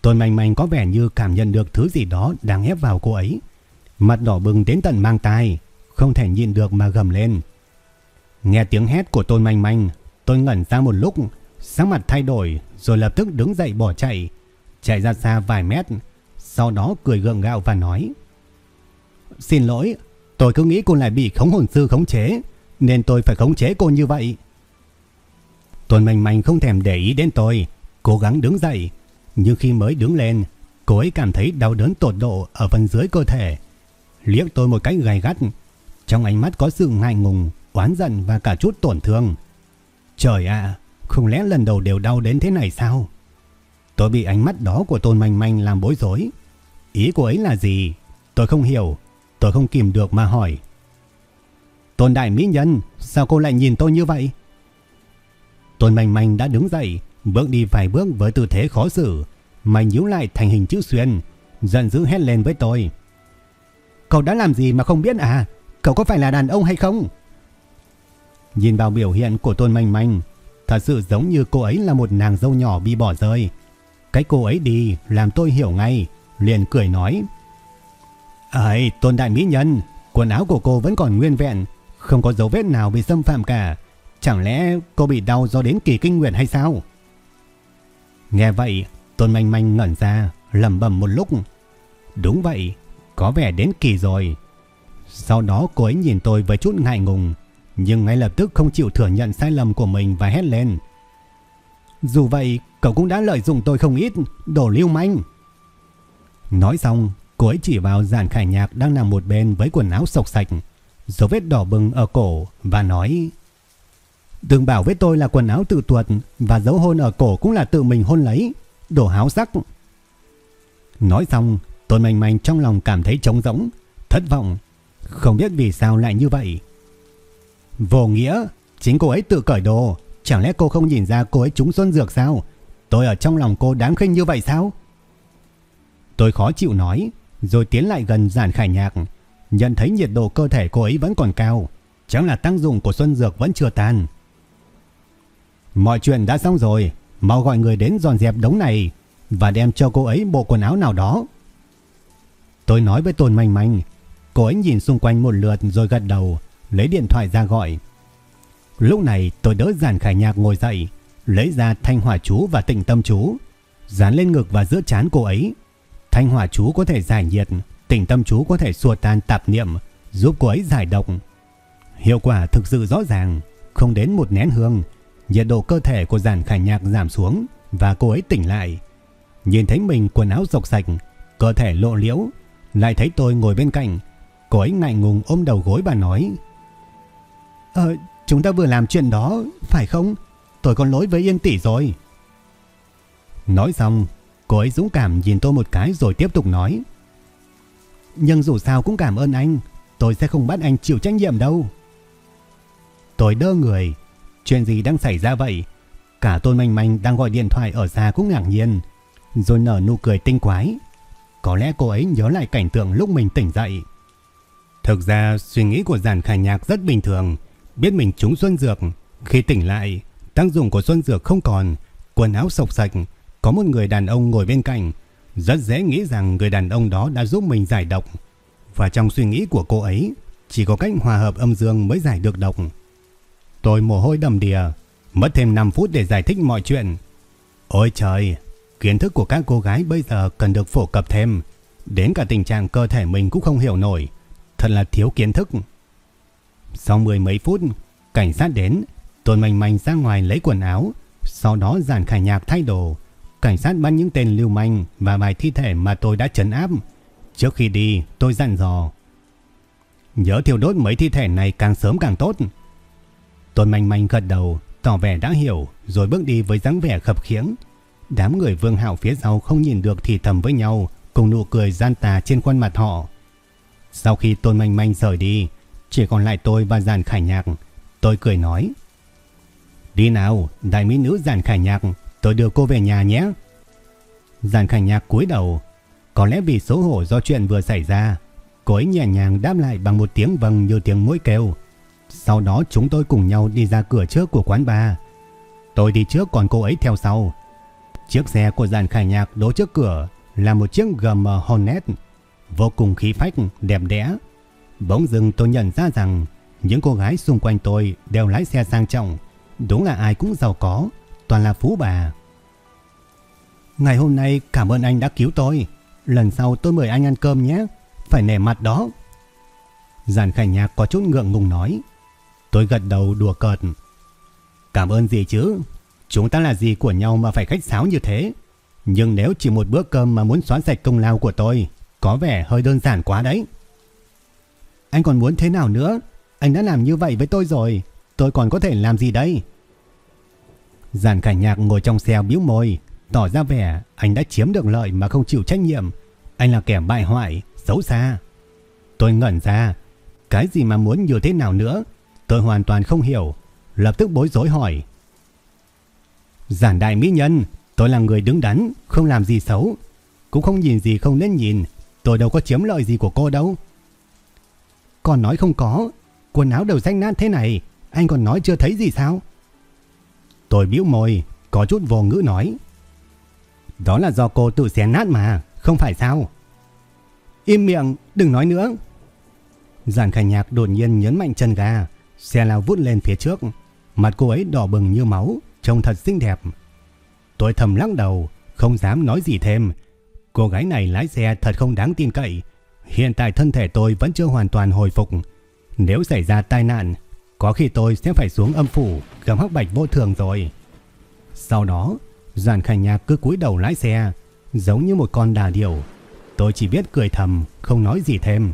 Speaker 1: Tôn Manh Manh có vẻ như cảm nhận được thứ gì đó đang ép vào cô ấy. Mặt đỏ bừng đến tận mang tai, không thể nhìn được mà gầm lên. Nghe tiếng hét của Tôn Manh Manh, tôi ngẩn ra một lúc, sắc mặt thay đổi rồi lập tức đứng dậy bỏ chạy, chạy ra xa vài mét, sau đó cười gượng gạo và nói: "Xin lỗi, tôi cứ nghĩ cô lại bị khống hồn sư khống chế, nên tôi phải khống chế cô như vậy." Tôn Mạnh Mạnh không thèm để ý đến tôi, cố gắng đứng dậy, nhưng khi mới đứng lên, cô ấy cảm thấy đau đớn tột độ ở phần dưới cơ thể. Liếc tôi một cách gay gắt, trong ánh mắt có sự ngại ngùng, oán giận và cả chút tổn thương. Trời ạ, không lẽ lần đầu đều đau đến thế này sao? Tôi bị ánh mắt đó của Tôn Manh Manh làm bối rối. Ý của ấy là gì? Tôi không hiểu. Tôi không kìm được mà hỏi. Tôn Đại Mỹ Nhân, sao cô lại nhìn tôi như vậy? Tôn Manh Manh đã đứng dậy, bước đi vài bước với tư thế khó xử. Mày nhíu lại thành hình chữ xuyên, giận dữ hét lên với tôi. Cậu đã làm gì mà không biết à? Cậu có phải là đàn ông hay không? Nhìn vào biểu hiện của Tôn Manh Manh, thật sự giống như cô ấy là một nàng dâu nhỏ bị bỏ rơi. Cái cô ấy đi làm tôi hiểu ngay, liền cười nói. Ấy, Tôn Đại Mỹ Nhân, quần áo của cô vẫn còn nguyên vẹn, không có dấu vết nào bị xâm phạm cả. Chẳng lẽ cô bị đau do đến kỳ kinh nguyện hay sao? Nghe vậy, Tôn Manh Manh ngẩn ra, lầm bầm một lúc. Đúng vậy, có vẻ đến kỳ rồi. Sau đó cô ấy nhìn tôi với chút ngại ngùng, nhưng ngay lập tức không chịu thừa nhận sai lầm của mình và hét lên. Dù vậy, cậu cũng đã lợi dụng tôi không ít, đổ lưu manh. Nói xong, cô ấy chỉ vào giàn khải nhạc đang nằm một bên với quần áo sộc sạch, dấu vết đỏ bừng ở cổ và nói... Đừng bảo với tôi là quần áo tự tuột và dấu hôn ở cổ cũng là tự mình hôn lấy, đổ háo sắc. Nói xong, tôi Manh Manh trong lòng cảm thấy trống rỗng, thất vọng, không biết vì sao lại như vậy. Vô nghĩa, chính cô ấy tự cởi đồ, chẳng lẽ cô không nhìn ra cô ấy trúng xuân dược sao? Tôi ở trong lòng cô đáng khinh như vậy sao? Tôi khó chịu nói, rồi tiến lại gần giản khải nhạc, nhận thấy nhiệt độ cơ thể cô ấy vẫn còn cao, chẳng là tác dụng của xuân dược vẫn chưa tan. Mọi chuyện đã xong rồi, mau gọi người đến dọn dẹp đống này và đem cho cô ấy bộ quần áo nào đó. Tôi nói với Tôn Manh Manh, cô ấy nhìn xung quanh một lượt rồi gật đầu, lấy điện thoại ra gọi. Lúc này tôi đỡ giản khải nhạc ngồi dậy, lấy ra thanh hỏa chú và tịnh tâm chú, dán lên ngực và giữa chán cô ấy. Thanh hỏa chú có thể giải nhiệt, tỉnh tâm chú có thể xua tan tạp niệm, giúp cô ấy giải độc. Hiệu quả thực sự rõ ràng, không đến một nén hương, nhiệt độ cơ thể của giản khải nhạc giảm xuống và cô ấy tỉnh lại. Nhìn thấy mình quần áo rộc sạch, cơ thể lộ liễu, lại thấy tôi ngồi bên cạnh, cô ấy ngại ngùng ôm đầu gối và nói: Ờ, chúng ta vừa làm chuyện đó, phải không? Tôi còn lỗi với Yên tỷ rồi. Nói xong, cô ấy dũng cảm nhìn tôi một cái rồi tiếp tục nói. Nhưng dù sao cũng cảm ơn anh, tôi sẽ không bắt anh chịu trách nhiệm đâu. Tôi đơ người, chuyện gì đang xảy ra vậy? Cả Tôn Manh Manh đang gọi điện thoại ở xa cũng ngạc nhiên, rồi nở nụ cười tinh quái. Có lẽ cô ấy nhớ lại cảnh tượng lúc mình tỉnh dậy. Thực ra suy nghĩ của giàn khải nhạc rất bình thường, biết mình trúng xuân dược. Khi tỉnh lại, tác dụng của xuân dược không còn, quần áo sộc sạch, có một người đàn ông ngồi bên cạnh. Rất dễ nghĩ rằng người đàn ông đó đã giúp mình giải độc. Và trong suy nghĩ của cô ấy, chỉ có cách hòa hợp âm dương mới giải được độc. Tôi mồ hôi đầm đìa, mất thêm 5 phút để giải thích mọi chuyện. Ôi trời, kiến thức của các cô gái bây giờ cần được phổ cập thêm. Đến cả tình trạng cơ thể mình cũng không hiểu nổi. thật là thiếu kiến thức. Sau mười mấy phút, cảnh sát đến, tôi mạnh mạnh ra ngoài lấy quần áo, sau đó giản khải nhạc thay đồ. Cảnh sát bắt những tên lưu manh và vài thi thể mà tôi đã trấn áp. Trước khi đi, tôi dặn dò. Nhớ thiêu đốt mấy thi thể này càng sớm càng tốt. Tôi manh manh gật đầu, tỏ vẻ đã hiểu, rồi bước đi với dáng vẻ khập khiễng. Đám người vương hạo phía sau không nhìn được thì thầm với nhau, cùng nụ cười gian tà trên khuôn mặt họ. Sau khi Tôn Manh Manh rời đi, chỉ còn lại tôi và giàn Khải Nhạc. Tôi cười nói. Đi nào, đại mỹ nữ giàn Khải Nhạc, tôi đưa cô về nhà nhé. Giàn Khải Nhạc cúi đầu. Có lẽ vì xấu hổ do chuyện vừa xảy ra, cô ấy nhẹ nhàng đáp lại bằng một tiếng vâng như tiếng mũi kêu. Sau đó chúng tôi cùng nhau đi ra cửa trước của quán bar. Tôi đi trước còn cô ấy theo sau. Chiếc xe của dàn Khải Nhạc đỗ trước cửa là một chiếc GM Hornet vô cùng khí phách, đẹp đẽ. Bỗng dưng tôi nhận ra rằng những cô gái xung quanh tôi đều lái xe sang trọng, đúng là ai cũng giàu có, toàn là phú bà. Ngày hôm nay cảm ơn anh đã cứu tôi, lần sau tôi mời anh ăn cơm nhé, phải nể mặt đó. Giàn Khải Nhạc có chút ngượng ngùng nói. Tôi gật đầu đùa cợt. Cảm ơn gì chứ, chúng ta là gì của nhau mà phải khách sáo như thế. Nhưng nếu chỉ một bữa cơm mà muốn xóa sạch công lao của tôi có vẻ hơi đơn giản quá đấy. Anh còn muốn thế nào nữa? Anh đã làm như vậy với tôi rồi. Tôi còn có thể làm gì đây? Giàn cảnh nhạc ngồi trong xe biếu môi. Tỏ ra vẻ anh đã chiếm được lợi mà không chịu trách nhiệm. Anh là kẻ bại hoại, xấu xa. Tôi ngẩn ra. Cái gì mà muốn như thế nào nữa? Tôi hoàn toàn không hiểu. Lập tức bối rối hỏi. Giản đại mỹ nhân, tôi là người đứng đắn, không làm gì xấu. Cũng không nhìn gì không nên nhìn. Tôi đâu có chiếm lợi gì của cô đâu. Còn nói không có. Quần áo đều rách nát thế này. Anh còn nói chưa thấy gì sao? Tôi biểu môi. Có chút vô ngữ nói. Đó là do cô tự xé nát mà. Không phải sao? Im miệng. Đừng nói nữa. Giàn khai nhạc đột nhiên nhấn mạnh chân ga. Xe lao vút lên phía trước. Mặt cô ấy đỏ bừng như máu. Trông thật xinh đẹp. Tôi thầm lắc đầu. Không dám nói gì thêm. Cô gái này lái xe thật không đáng tin cậy. Hiện tại thân thể tôi vẫn chưa hoàn toàn hồi phục. Nếu xảy ra tai nạn, có khi tôi sẽ phải xuống âm phủ gầm hắc bạch vô thường rồi. Sau đó, Giản Khải Nhạc cứ cúi đầu lái xe, giống như một con đà điểu. Tôi chỉ biết cười thầm, không nói gì thêm.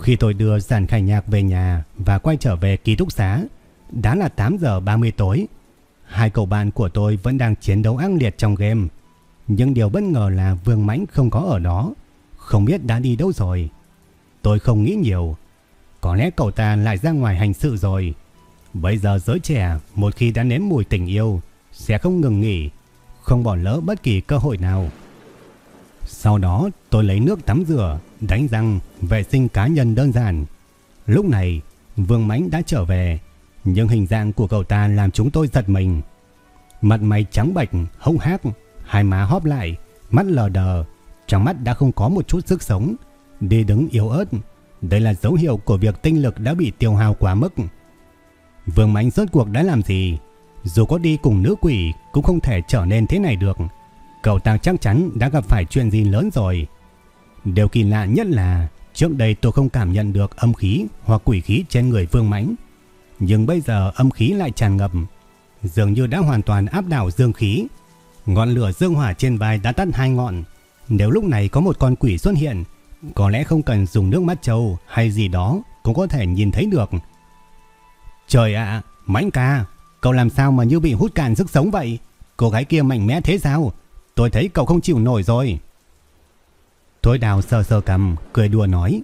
Speaker 1: Khi tôi đưa Giản Khải Nhạc về nhà và quay trở về ký túc xá, đã là 8 giờ 30 tối. Hai cậu bạn của tôi vẫn đang chiến đấu ác liệt trong game. Nhưng điều bất ngờ là Vương Mãnh không có ở đó, không biết đã đi đâu rồi. Tôi không nghĩ nhiều, có lẽ cậu ta lại ra ngoài hành sự rồi. Bây giờ giới trẻ một khi đã nếm mùi tình yêu sẽ không ngừng nghỉ, không bỏ lỡ bất kỳ cơ hội nào. Sau đó tôi lấy nước tắm rửa, đánh răng, vệ sinh cá nhân đơn giản. Lúc này Vương Mãnh đã trở về, nhưng hình dạng của cậu ta làm chúng tôi giật mình. Mặt mày trắng bệch, hốc hác, hai má hóp lại, mắt lờ đờ, trong mắt đã không có một chút sức sống, đi đứng yếu ớt. Đây là dấu hiệu của việc tinh lực đã bị tiêu hao quá mức. Vương Mạnh rốt cuộc đã làm gì? Dù có đi cùng nữ quỷ cũng không thể trở nên thế này được. Cậu ta chắc chắn đã gặp phải chuyện gì lớn rồi. Điều kỳ lạ nhất là trước đây tôi không cảm nhận được âm khí hoặc quỷ khí trên người Vương Mạnh, Nhưng bây giờ âm khí lại tràn ngập, dường như đã hoàn toàn áp đảo dương khí, Ngọn lửa dương hỏa trên vai đã tắt hai ngọn. Nếu lúc này có một con quỷ xuất hiện, có lẽ không cần dùng nước mắt trâu hay gì đó cũng có thể nhìn thấy được. Trời ạ, Mãnh ca, cậu làm sao mà như bị hút cạn sức sống vậy? Cô gái kia mạnh mẽ thế sao? Tôi thấy cậu không chịu nổi rồi. Thôi đào sờ sờ cầm, cười đùa nói.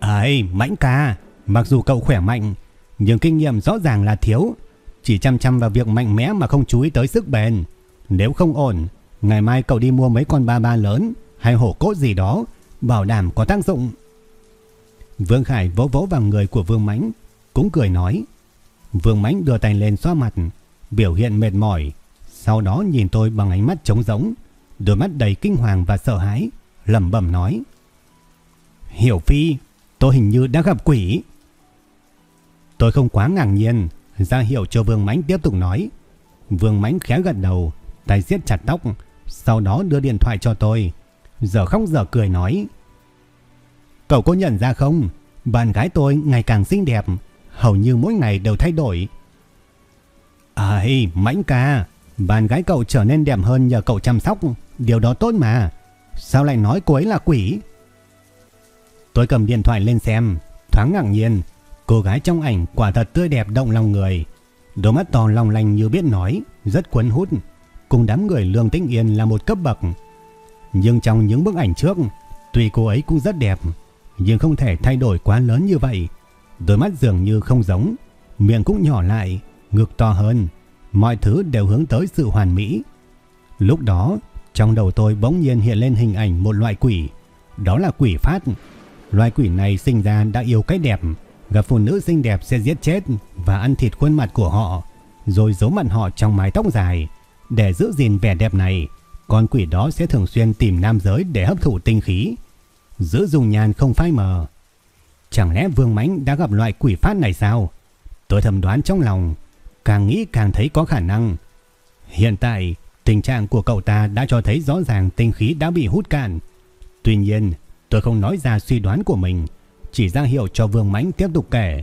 Speaker 1: Ấy, Mãnh ca, mặc dù cậu khỏe mạnh, nhưng kinh nghiệm rõ ràng là thiếu. Chỉ chăm chăm vào việc mạnh mẽ mà không chú ý tới sức bền. Nếu không ổn, ngày mai cậu đi mua mấy con ba ba lớn hay hổ cốt gì đó, bảo đảm có tác dụng. Vương Khải vỗ vỗ vào người của Vương Mãnh, cũng cười nói. Vương Mãnh đưa tay lên xoa mặt, biểu hiện mệt mỏi, sau đó nhìn tôi bằng ánh mắt trống rỗng, đôi mắt đầy kinh hoàng và sợ hãi, lẩm bẩm nói: "Hiểu Phi, tôi hình như đã gặp quỷ." Tôi không quá ngạc nhiên, ra hiệu cho Vương Mãnh tiếp tục nói. Vương Mãnh khẽ gật đầu, tay siết chặt tóc, sau đó đưa điện thoại cho tôi. Giờ khóc giờ cười nói. Cậu có nhận ra không? Bạn gái tôi ngày càng xinh đẹp, hầu như mỗi ngày đều thay đổi. À, Ây, mãnh ca, bạn gái cậu trở nên đẹp hơn nhờ cậu chăm sóc, điều đó tốt mà. Sao lại nói cô ấy là quỷ? Tôi cầm điện thoại lên xem, thoáng ngạc nhiên, cô gái trong ảnh quả thật tươi đẹp động lòng người. Đôi mắt to long lanh như biết nói, rất cuốn hút, cùng đám người lương tĩnh yên là một cấp bậc. Nhưng trong những bức ảnh trước, tuy cô ấy cũng rất đẹp, nhưng không thể thay đổi quá lớn như vậy. Đôi mắt dường như không giống, miệng cũng nhỏ lại, ngực to hơn, mọi thứ đều hướng tới sự hoàn mỹ. Lúc đó, trong đầu tôi bỗng nhiên hiện lên hình ảnh một loại quỷ, đó là quỷ phát. Loài quỷ này sinh ra đã yêu cái đẹp, gặp phụ nữ xinh đẹp sẽ giết chết và ăn thịt khuôn mặt của họ, rồi giấu mặt họ trong mái tóc dài. Để giữ gìn vẻ đẹp này, con quỷ đó sẽ thường xuyên tìm nam giới để hấp thụ tinh khí, giữ dùng nhàn không phai mờ. Chẳng lẽ Vương Mãnh đã gặp loại quỷ phát này sao? Tôi thầm đoán trong lòng, càng nghĩ càng thấy có khả năng. Hiện tại, tình trạng của cậu ta đã cho thấy rõ ràng tinh khí đã bị hút cạn. Tuy nhiên, tôi không nói ra suy đoán của mình, chỉ ra hiệu cho Vương Mãnh tiếp tục kể.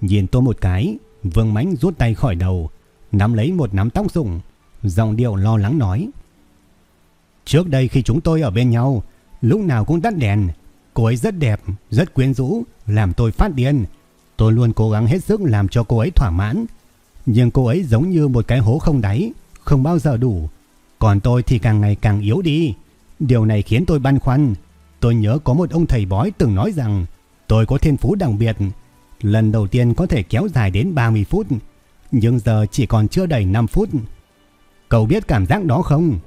Speaker 1: Nhìn tôi một cái, Vương Mãnh rút tay khỏi đầu, nắm lấy một nắm tóc rụng, giọng điệu lo lắng nói. Trước đây khi chúng tôi ở bên nhau, lúc nào cũng tắt đèn. Cô ấy rất đẹp, rất quyến rũ, làm tôi phát điên. Tôi luôn cố gắng hết sức làm cho cô ấy thỏa mãn. Nhưng cô ấy giống như một cái hố không đáy, không bao giờ đủ. Còn tôi thì càng ngày càng yếu đi. Điều này khiến tôi băn khoăn. Tôi nhớ có một ông thầy bói từng nói rằng tôi có thiên phú đặc biệt. Lần đầu tiên có thể kéo dài đến 30 phút, nhưng giờ chỉ còn chưa đầy 5 phút. Cậu biết cảm giác đó không?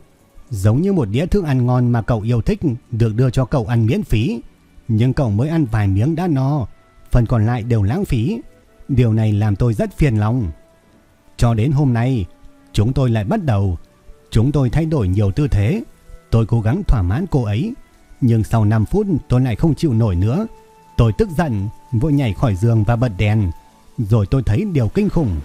Speaker 1: Giống như một đĩa thức ăn ngon mà cậu yêu thích được đưa cho cậu ăn miễn phí, nhưng cậu mới ăn vài miếng đã no, phần còn lại đều lãng phí. Điều này làm tôi rất phiền lòng. Cho đến hôm nay, chúng tôi lại bắt đầu. Chúng tôi thay đổi nhiều tư thế. Tôi cố gắng thỏa mãn cô ấy, nhưng sau 5 phút tôi lại không chịu nổi nữa. Tôi tức giận, vội nhảy khỏi giường và bật đèn. Rồi tôi thấy điều kinh khủng.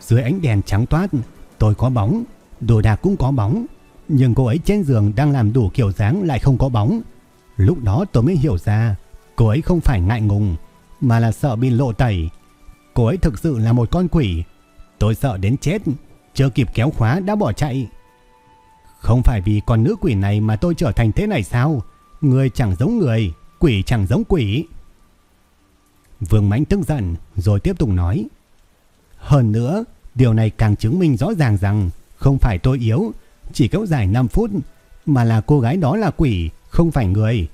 Speaker 1: Dưới ánh đèn trắng toát, tôi có bóng, đồ đạc cũng có bóng. Nhưng cô ấy trên giường đang làm đủ kiểu dáng lại không có bóng. Lúc đó tôi mới hiểu ra, cô ấy không phải ngại ngùng, mà là sợ bị lộ tẩy. Cô ấy thực sự là một con quỷ. Tôi sợ đến chết, chưa kịp kéo khóa đã bỏ chạy. Không phải vì con nữ quỷ này mà tôi trở thành thế này sao? Người chẳng giống người, quỷ chẳng giống quỷ. Vương Mãnh tức giận rồi tiếp tục nói. Hơn nữa, điều này càng chứng minh rõ ràng rằng không phải tôi yếu, chỉ kéo dài 5 phút, mà là cô gái đó là quỷ, không phải người.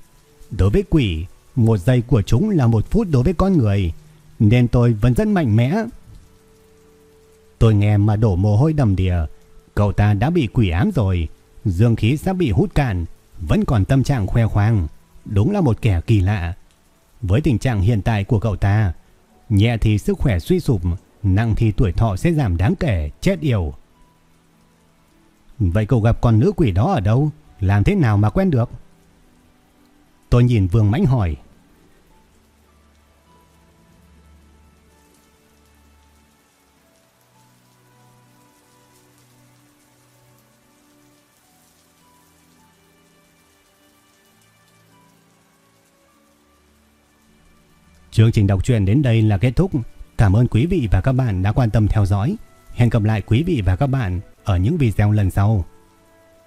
Speaker 1: Đối với quỷ, một giây của chúng là một phút đối với con người, nên tôi vẫn rất mạnh mẽ. Tôi nghe mà đổ mồ hôi đầm đìa, cậu ta đã bị quỷ ám rồi, dương khí sắp bị hút cạn, vẫn còn tâm trạng khoe khoang, đúng là một kẻ kỳ lạ. Với tình trạng hiện tại của cậu ta, nhẹ thì sức khỏe suy sụp, nặng thì tuổi thọ sẽ giảm đáng kể, chết yểu. Vậy cậu gặp con nữ quỷ đó ở đâu? Làm thế nào mà quen được? Tôi nhìn Vương Mãnh hỏi. Chương trình đọc truyện đến đây là kết thúc. Cảm ơn quý vị và các bạn đã quan tâm theo dõi. Hẹn gặp lại quý vị và các bạn ở những video lần sau.